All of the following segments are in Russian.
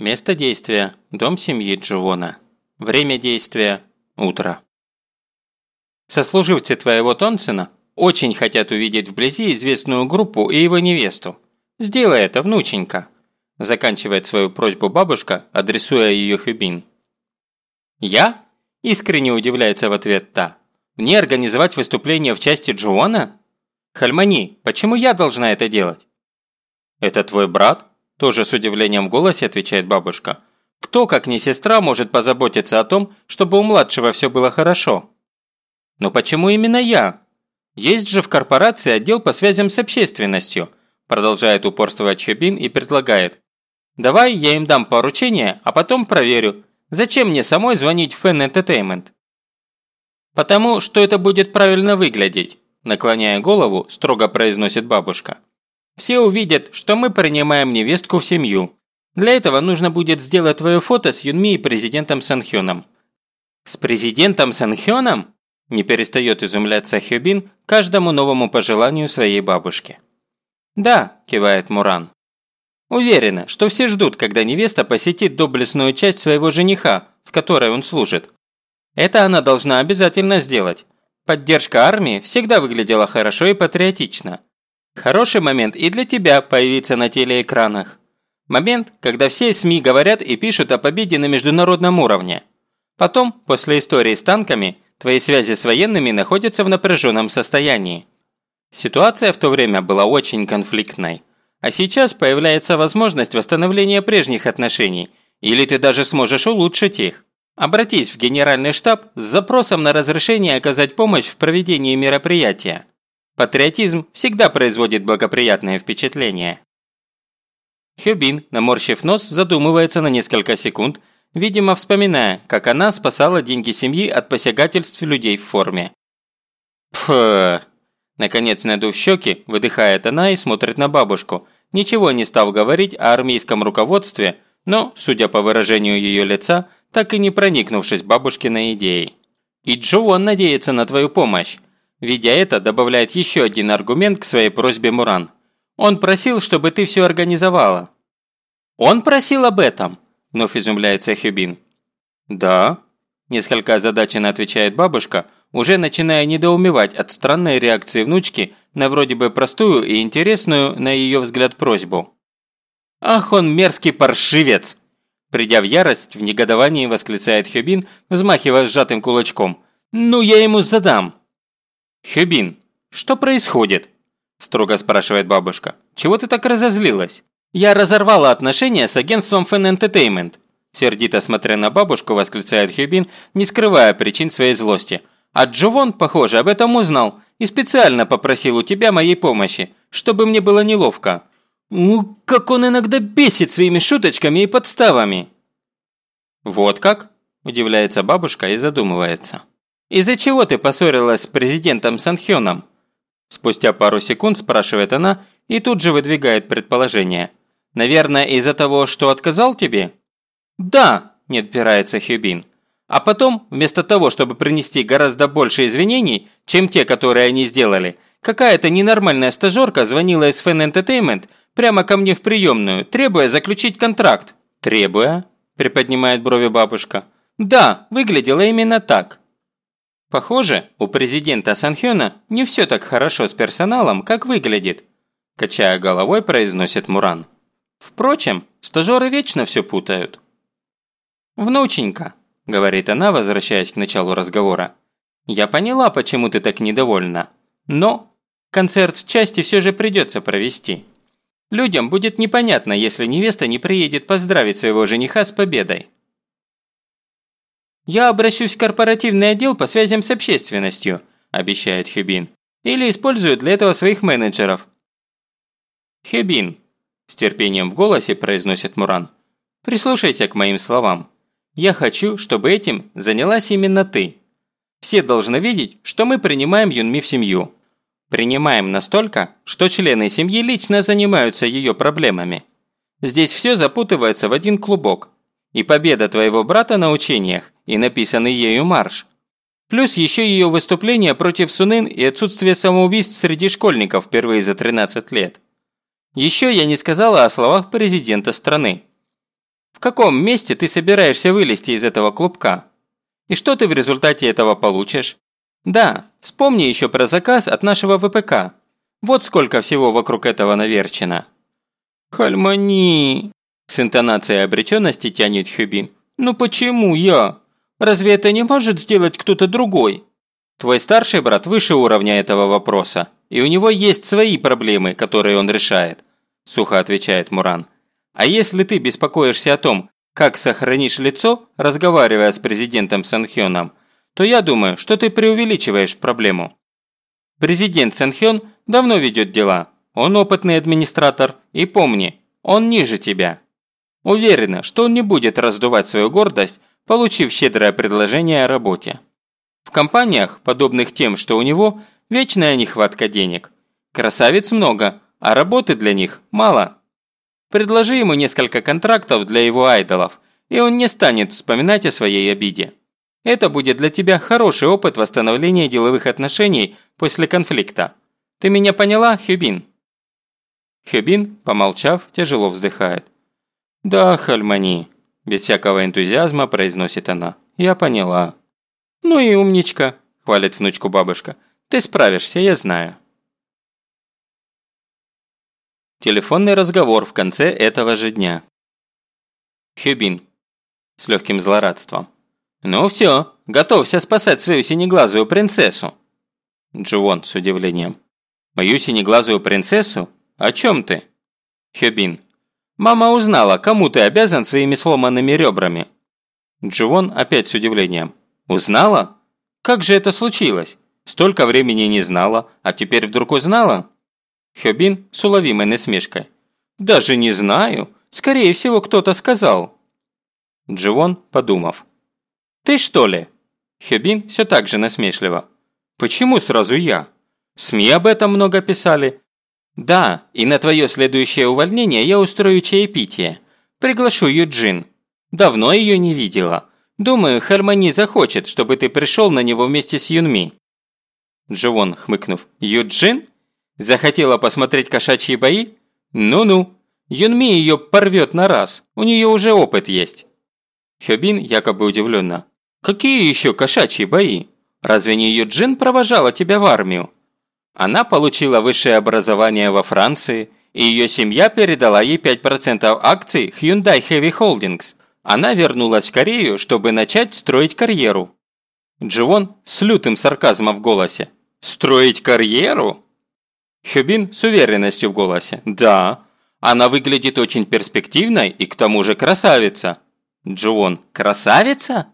Место действия – дом семьи Дживона. Время действия – утро. Сослуживцы твоего Тонсена очень хотят увидеть вблизи известную группу и его невесту. Сделай это, внученька. Заканчивает свою просьбу бабушка, адресуя ее Хюбин. «Я?» – искренне удивляется в ответ та. «Мне организовать выступление в части Джоана? Хальмани, почему я должна это делать?» «Это твой брат?» – тоже с удивлением в голосе отвечает бабушка. «Кто, как не сестра, может позаботиться о том, чтобы у младшего все было хорошо?» «Но почему именно я? Есть же в корпорации отдел по связям с общественностью», продолжает упорствовать Хюбин и предлагает. «Давай я им дам поручение, а потом проверю, Зачем мне самой звонить в Fan Entertainment? Потому что это будет правильно выглядеть, наклоняя голову, строго произносит бабушка. Все увидят, что мы принимаем невестку в семью. Для этого нужно будет сделать твое фото с Юнми и президентом Санхёном. С президентом Санхёном? Не перестает изумляться Хёбин каждому новому пожеланию своей бабушки. «Да», – кивает Муран. Уверена, что все ждут, когда невеста посетит доблестную часть своего жениха, в которой он служит. Это она должна обязательно сделать. Поддержка армии всегда выглядела хорошо и патриотично. Хороший момент и для тебя появиться на телеэкранах. Момент, когда все СМИ говорят и пишут о победе на международном уровне. Потом, после истории с танками, твои связи с военными находятся в напряженном состоянии. Ситуация в то время была очень конфликтной. А сейчас появляется возможность восстановления прежних отношений, или ты даже сможешь улучшить их. Обратись в генеральный штаб с запросом на разрешение оказать помощь в проведении мероприятия. Патриотизм всегда производит благоприятное впечатление. Хюбин, наморщив нос, задумывается на несколько секунд, видимо вспоминая, как она спасала деньги семьи от посягательств людей в форме. Пф, Наконец, надув щеки, выдыхает она и смотрит на бабушку, ничего не став говорить о армейском руководстве, но, судя по выражению ее лица, так и не проникнувшись бабушкиной идеей. И Джоуан надеется на твою помощь. Видя это, добавляет еще один аргумент к своей просьбе Муран. Он просил, чтобы ты все организовала. Он просил об этом? Вновь изумляется Хюбин. Да, несколько озадаченно отвечает бабушка – уже начиная недоумевать от странной реакции внучки на вроде бы простую и интересную, на ее взгляд, просьбу. «Ах, он мерзкий паршивец!» Придя в ярость, в негодовании восклицает Хюбин, взмахивая сжатым кулачком. «Ну, я ему задам!» «Хюбин, что происходит?» строго спрашивает бабушка. «Чего ты так разозлилась?» «Я разорвала отношения с агентством Fan Entertainment», сердито смотря на бабушку, восклицает Хюбин, не скрывая причин своей злости. А Джовон, похоже, об этом узнал и специально попросил у тебя моей помощи, чтобы мне было неловко. У, как он иногда бесит своими шуточками и подставами!» «Вот как?» – удивляется бабушка и задумывается. «Из-за чего ты поссорилась с президентом Санхёном?» Спустя пару секунд спрашивает она и тут же выдвигает предположение. «Наверное, из-за того, что отказал тебе?» «Да», – не отпирается Хюбин. А потом, вместо того, чтобы принести гораздо больше извинений, чем те, которые они сделали, какая-то ненормальная стажерка звонила из Fan Entertainment прямо ко мне в приемную, требуя заключить контракт. «Требуя?» – приподнимает брови бабушка. «Да, выглядело именно так». «Похоже, у президента Санхёна не все так хорошо с персоналом, как выглядит», – качая головой, произносит Муран. «Впрочем, стажеры вечно все путают». «Внученька», – говорит она, возвращаясь к началу разговора. «Я поняла, почему ты так недовольна. Но концерт в части все же придется провести. Людям будет непонятно, если невеста не приедет поздравить своего жениха с победой». «Я обращусь в корпоративный отдел по связям с общественностью», – обещает Хюбин. «Или использую для этого своих менеджеров». «Хюбин», – с терпением в голосе произносит Муран. «Прислушайся к моим словам. Я хочу, чтобы этим занялась именно ты. Все должны видеть, что мы принимаем Юнми в семью. Принимаем настолько, что члены семьи лично занимаются ее проблемами. Здесь все запутывается в один клубок. И победа твоего брата на учениях, и написанный ею марш. Плюс еще ее выступление против Сунын и отсутствие самоубийств среди школьников впервые за 13 лет. Еще я не сказала о словах президента страны. В каком месте ты собираешься вылезти из этого клубка? И что ты в результате этого получишь? Да, вспомни еще про заказ от нашего ВПК. Вот сколько всего вокруг этого наверчено. Хальмани! С интонацией обреченности тянет Хюбин. Ну почему я? Разве это не может сделать кто-то другой? Твой старший брат выше уровня этого вопроса, и у него есть свои проблемы, которые он решает», – сухо отвечает Муран. «А если ты беспокоишься о том, как сохранишь лицо, разговаривая с президентом Санхёном, то я думаю, что ты преувеличиваешь проблему. Президент Санхён давно ведет дела, он опытный администратор, и помни, он ниже тебя. Уверена, что он не будет раздувать свою гордость, получив щедрое предложение о работе. В компаниях, подобных тем, что у него, вечная нехватка денег. Красавиц много, а работы для них мало. Предложи ему несколько контрактов для его айдолов, и он не станет вспоминать о своей обиде. Это будет для тебя хороший опыт восстановления деловых отношений после конфликта. Ты меня поняла, Хюбин?» Хюбин, помолчав, тяжело вздыхает. «Да, Хальмани», – без всякого энтузиазма произносит она. «Я поняла». «Ну и умничка», – хвалит внучку бабушка. «Ты справишься, я знаю». Телефонный разговор в конце этого же дня. Хюбин. С легким злорадством. «Ну все, готовься спасать свою синеглазую принцессу». Джуон с удивлением. «Мою синеглазую принцессу? О чем ты?» Хюбин. «Мама узнала, кому ты обязан своими сломанными ребрами». Джуон опять с удивлением. «Узнала? Как же это случилось? Столько времени не знала, а теперь вдруг узнала?» Хёбин с уловимой насмешкой. «Даже не знаю. Скорее всего, кто-то сказал». Дживон, подумав. «Ты что ли?» Хёбин все так же насмешливо. «Почему сразу я? СМИ об этом много писали. Да, и на твое следующее увольнение я устрою чаепитие. Приглашу Юджин. Давно ее не видела. Думаю, Хармони захочет, чтобы ты пришел на него вместе с Юнми». Дживон, хмыкнув, «Юджин? Захотела посмотреть кошачьи бои? Ну-ну. Юнми ее порвет на раз, у нее уже опыт есть». Хёбин якобы удивленно. «Какие еще кошачьи бои? Разве не Юджин провожала тебя в армию?» Она получила высшее образование во Франции, и ее семья передала ей 5% акций Hyundai Heavy Holdings. Она вернулась в Корею, чтобы начать строить карьеру. Дживон с лютым сарказмом в голосе. «Строить карьеру?» Хюбин с уверенностью в голосе. «Да, она выглядит очень перспективной и к тому же красавица». Дживон. «Красавица?»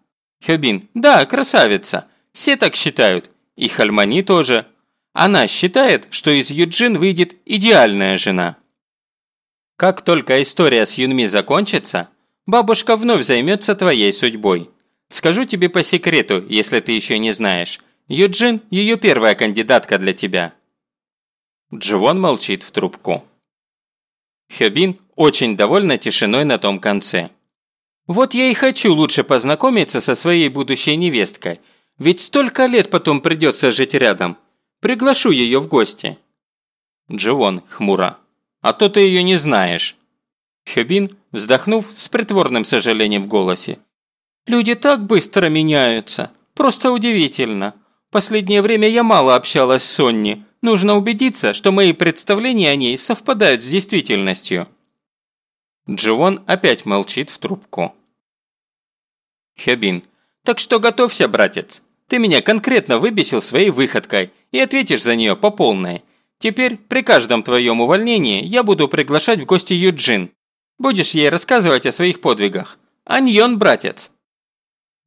Хюбин. «Да, красавица. Все так считают. И Хальмани тоже. Она считает, что из Юджин выйдет идеальная жена». Как только история с Юнми закончится, Бабушка вновь займется твоей судьбой. Скажу тебе по секрету, если ты еще не знаешь. Юджин – ее первая кандидатка для тебя». Дживон молчит в трубку. Хёбин очень довольна тишиной на том конце. «Вот я и хочу лучше познакомиться со своей будущей невесткой, ведь столько лет потом придется жить рядом. Приглашу ее в гости». Дживон хмуро. «А то ты ее не знаешь». Хёбин, вздохнув с притворным сожалением в голосе. «Люди так быстро меняются. Просто удивительно. Последнее время я мало общалась с Сонни. Нужно убедиться, что мои представления о ней совпадают с действительностью». Дживон опять молчит в трубку. Хёбин. «Так что готовься, братец. Ты меня конкретно выбесил своей выходкой и ответишь за нее по полной. Теперь при каждом твоем увольнении я буду приглашать в гости Юджин. Будешь ей рассказывать о своих подвигах. Аньон, братец!»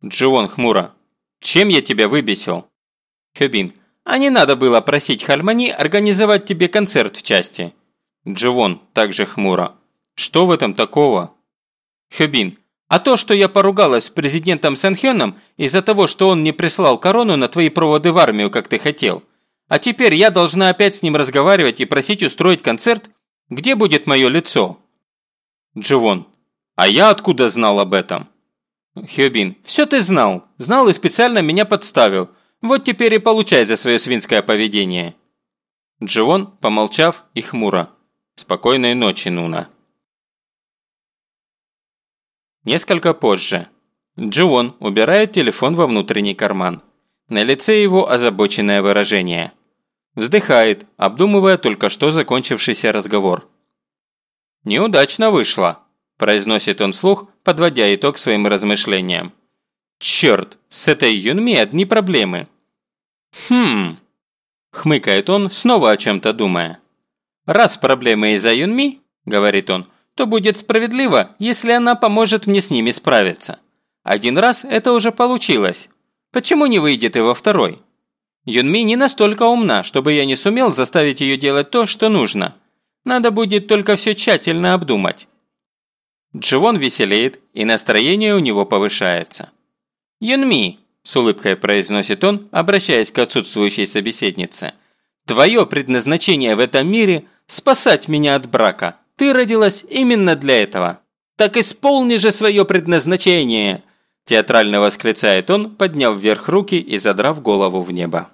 Джион хмуро. «Чем я тебя выбесил?» Хюбин. «А не надо было просить Хальмани организовать тебе концерт в части». Дживон также хмуро. «Что в этом такого?» Хюбин. «А то, что я поругалась с президентом Сэнхёном из-за того, что он не прислал корону на твои проводы в армию, как ты хотел. А теперь я должна опять с ним разговаривать и просить устроить концерт? Где будет мое лицо?» Дживон. А я откуда знал об этом? Хёбин. Все ты знал. Знал и специально меня подставил. Вот теперь и получай за свое свинское поведение. Дживон, помолчав и хмуро. Спокойной ночи, Нуна. Несколько позже. Джион убирает телефон во внутренний карман. На лице его озабоченное выражение. Вздыхает, обдумывая только что закончившийся разговор. «Неудачно вышло», – произносит он вслух, подводя итог своим размышлениям. «Черт, с этой Юнми одни проблемы». «Хм...» – хмыкает он, снова о чем-то думая. «Раз проблемы из-за Юнми, – говорит он, – то будет справедливо, если она поможет мне с ними справиться. Один раз это уже получилось. Почему не выйдет и во второй? Юнми не настолько умна, чтобы я не сумел заставить ее делать то, что нужно. Надо будет только все тщательно обдумать. Дживон веселеет, и настроение у него повышается. «Юнми», – с улыбкой произносит он, обращаясь к отсутствующей собеседнице, «твое предназначение в этом мире – спасать меня от брака. Ты родилась именно для этого. Так исполни же свое предназначение!» Театрально восклицает он, подняв вверх руки и задрав голову в небо.